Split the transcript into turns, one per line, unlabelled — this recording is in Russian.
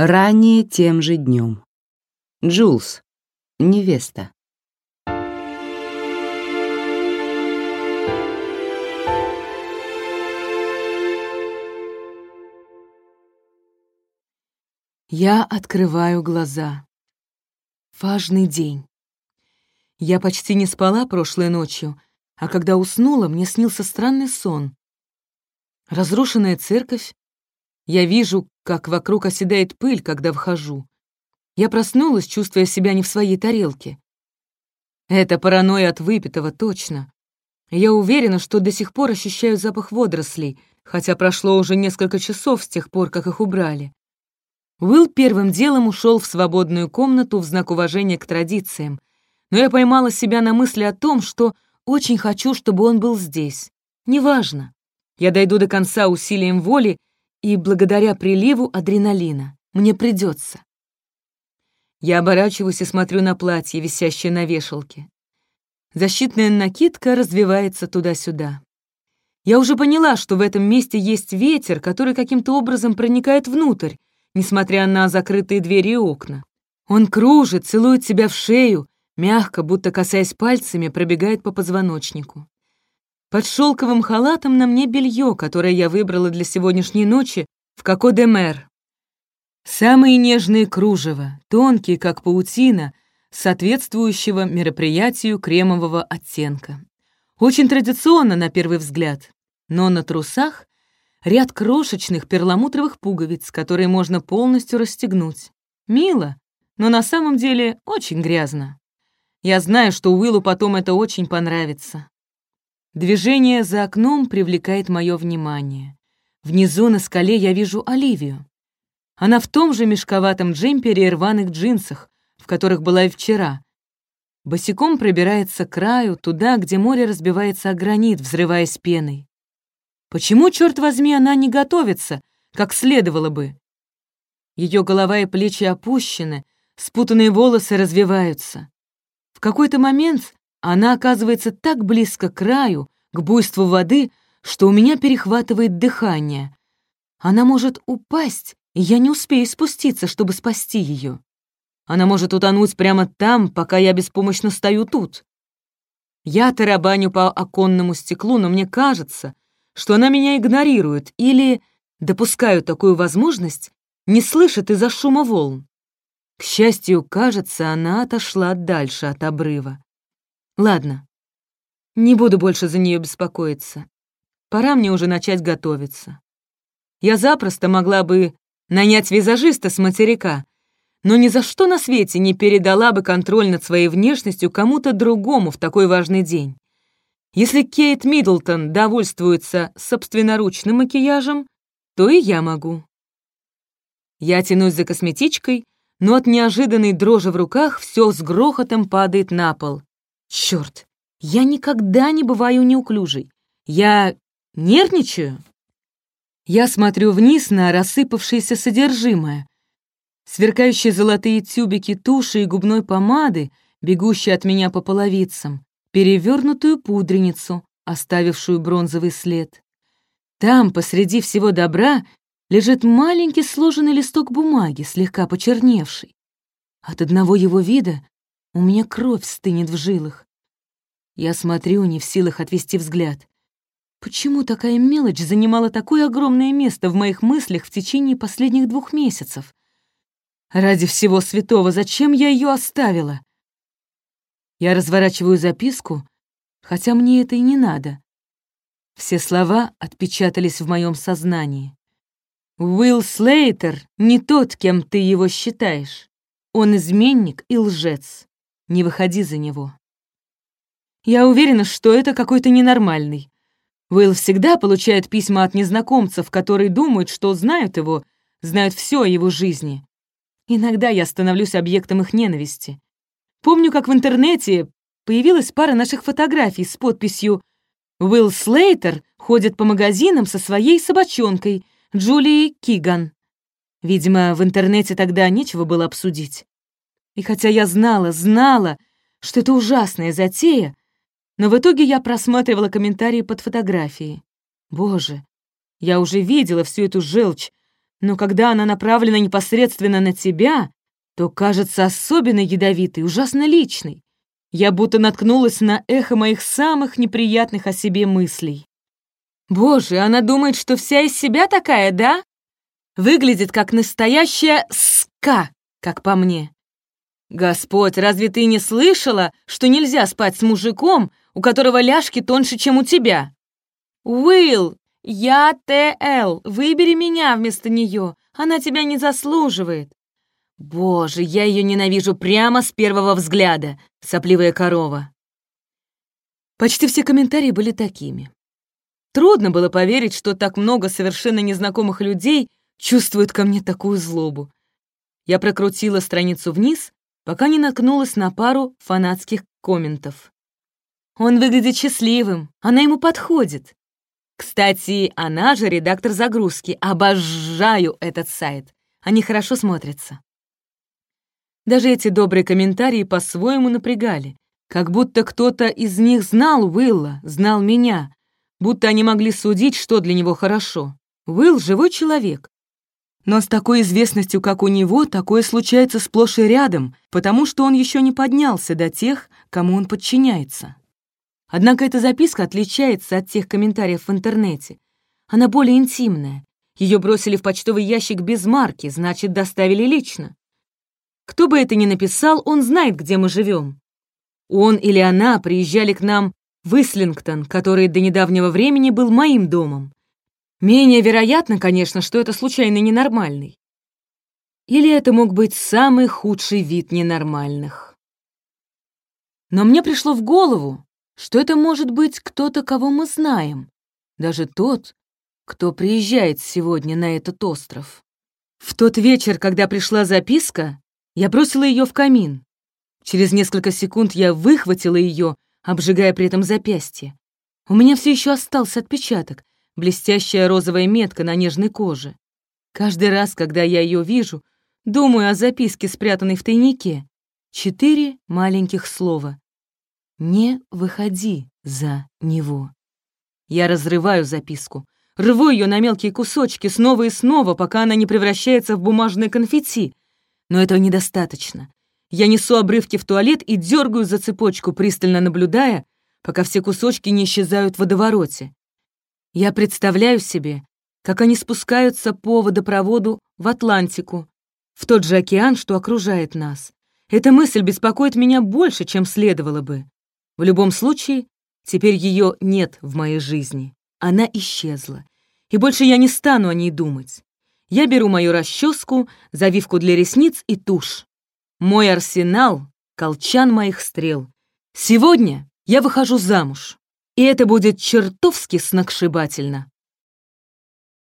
Ранее тем же днем. Джулс. Невеста.
Я открываю глаза. Важный день. Я почти не спала прошлой ночью, а когда уснула, мне снился странный сон. Разрушенная церковь. Я вижу, как вокруг оседает пыль, когда вхожу. Я проснулась, чувствуя себя не в своей тарелке. Это паранойя от выпитого, точно. Я уверена, что до сих пор ощущаю запах водорослей, хотя прошло уже несколько часов с тех пор, как их убрали. Уилл первым делом ушел в свободную комнату в знак уважения к традициям, но я поймала себя на мысли о том, что очень хочу, чтобы он был здесь. Неважно. Я дойду до конца усилием воли и благодаря приливу адреналина. Мне придется. Я оборачиваюсь и смотрю на платье, висящее на вешалке. Защитная накидка развивается туда-сюда. Я уже поняла, что в этом месте есть ветер, который каким-то образом проникает внутрь, несмотря на закрытые двери и окна. Он кружит, целует себя в шею, мягко, будто касаясь пальцами, пробегает по позвоночнику. Под шелковым халатом на мне белье, которое я выбрала для сегодняшней ночи в Коко-де-Мэр. Самые нежные кружева, тонкие, как паутина, соответствующего мероприятию кремового оттенка. Очень традиционно на первый взгляд, но на трусах ряд крошечных перламутровых пуговиц, которые можно полностью расстегнуть. Мило, но на самом деле очень грязно. Я знаю, что Уиллу потом это очень понравится. Движение за окном привлекает мое внимание. Внизу на скале я вижу Оливию. Она в том же мешковатом джемпере и рваных джинсах, в которых была и вчера. Босиком пробирается к краю, туда, где море разбивается о гранит, взрываясь пеной. Почему, черт возьми, она не готовится, как следовало бы? Ее голова и плечи опущены, спутанные волосы развиваются. В какой-то момент она оказывается так близко к краю, к буйству воды, что у меня перехватывает дыхание. Она может упасть, и я не успею спуститься, чтобы спасти ее. Она может утонуть прямо там, пока я беспомощно стою тут. Я тарабаню по оконному стеклу, но мне кажется, что она меня игнорирует или, допускаю такую возможность, не слышит из-за шума волн. К счастью, кажется, она отошла дальше от обрыва. Ладно, не буду больше за нее беспокоиться. Пора мне уже начать готовиться. Я запросто могла бы нанять визажиста с материка, но ни за что на свете не передала бы контроль над своей внешностью кому-то другому в такой важный день. Если Кейт Миддлтон довольствуется собственноручным макияжем, то и я могу. Я тянусь за косметичкой, но от неожиданной дрожи в руках все с грохотом падает на пол. Черт, я никогда не бываю неуклюжей. Я нервничаю. Я смотрю вниз на рассыпавшееся содержимое. Сверкающие золотые тюбики туши и губной помады, бегущие от меня по половицам, перевернутую пудреницу, оставившую бронзовый след. Там, посреди всего добра, лежит маленький сложенный листок бумаги, слегка почерневший. От одного его вида у меня кровь стынет в жилах. Я смотрю, не в силах отвести взгляд. Почему такая мелочь занимала такое огромное место в моих мыслях в течение последних двух месяцев? Ради всего святого, зачем я ее оставила? Я разворачиваю записку, хотя мне это и не надо. Все слова отпечатались в моем сознании. Уилл Слейтер не тот, кем ты его считаешь. Он изменник и лжец. Не выходи за него. Я уверена, что это какой-то ненормальный. Уилл всегда получает письма от незнакомцев, которые думают, что знают его, знают все о его жизни. Иногда я становлюсь объектом их ненависти. Помню, как в интернете появилась пара наших фотографий с подписью «Уилл Слейтер ходит по магазинам со своей собачонкой», Джулии Киган. Видимо, в интернете тогда нечего было обсудить. И хотя я знала, знала, что это ужасная затея, но в итоге я просматривала комментарии под фотографией. Боже, я уже видела всю эту желчь, но когда она направлена непосредственно на тебя, то кажется особенно ядовитой, ужасно личной. Я будто наткнулась на эхо моих самых неприятных о себе мыслей. Боже, она думает, что вся из себя такая, да? Выглядит как настоящая ска, как по мне. Господь, разве ты не слышала, что нельзя спать с мужиком, у которого ляжки тоньше, чем у тебя? Уилл, я ТЛ, выбери меня вместо нее, она тебя не заслуживает. Боже, я ее ненавижу прямо с первого взгляда, сопливая корова. Почти все комментарии были такими. Трудно было поверить, что так много совершенно незнакомых людей чувствуют ко мне такую злобу. Я прокрутила страницу вниз, пока не наткнулась на пару фанатских комментов. Он выглядит счастливым, она ему подходит. Кстати, она же редактор загрузки. Обожаю этот сайт. Они хорошо смотрятся. Даже эти добрые комментарии по-своему напрягали. Как будто кто-то из них знал Уилла, знал меня. Будто они могли судить, что для него хорошо. Уилл — живой человек. Но с такой известностью, как у него, такое случается сплошь и рядом, потому что он еще не поднялся до тех, кому он подчиняется. Однако эта записка отличается от тех комментариев в интернете. Она более интимная. Ее бросили в почтовый ящик без марки, значит, доставили лично. Кто бы это ни написал, он знает, где мы живем. Он или она приезжали к нам в Ислингтон, который до недавнего времени был моим домом. Менее вероятно, конечно, что это случайно ненормальный. Или это мог быть самый худший вид ненормальных. Но мне пришло в голову, что это может быть кто-то, кого мы знаем, даже тот, кто приезжает сегодня на этот остров. В тот вечер, когда пришла записка, я бросила ее в камин. Через несколько секунд я выхватила ее, обжигая при этом запястье. У меня все еще остался отпечаток, блестящая розовая метка на нежной коже. Каждый раз, когда я ее вижу, думаю о записке, спрятанной в тайнике. Четыре маленьких слова. «Не выходи за него». Я разрываю записку, рву ее на мелкие кусочки снова и снова, пока она не превращается в бумажное конфетти, но этого недостаточно. Я несу обрывки в туалет и дергаю за цепочку, пристально наблюдая, пока все кусочки не исчезают в водовороте. Я представляю себе, как они спускаются по водопроводу в Атлантику, в тот же океан, что окружает нас. Эта мысль беспокоит меня больше, чем следовало бы. В любом случае, теперь ее нет в моей жизни. Она исчезла. И больше я не стану о ней думать. Я беру мою расческу, завивку для ресниц и тушь. Мой арсенал — колчан моих стрел. Сегодня я выхожу замуж, и это будет чертовски сногсшибательно.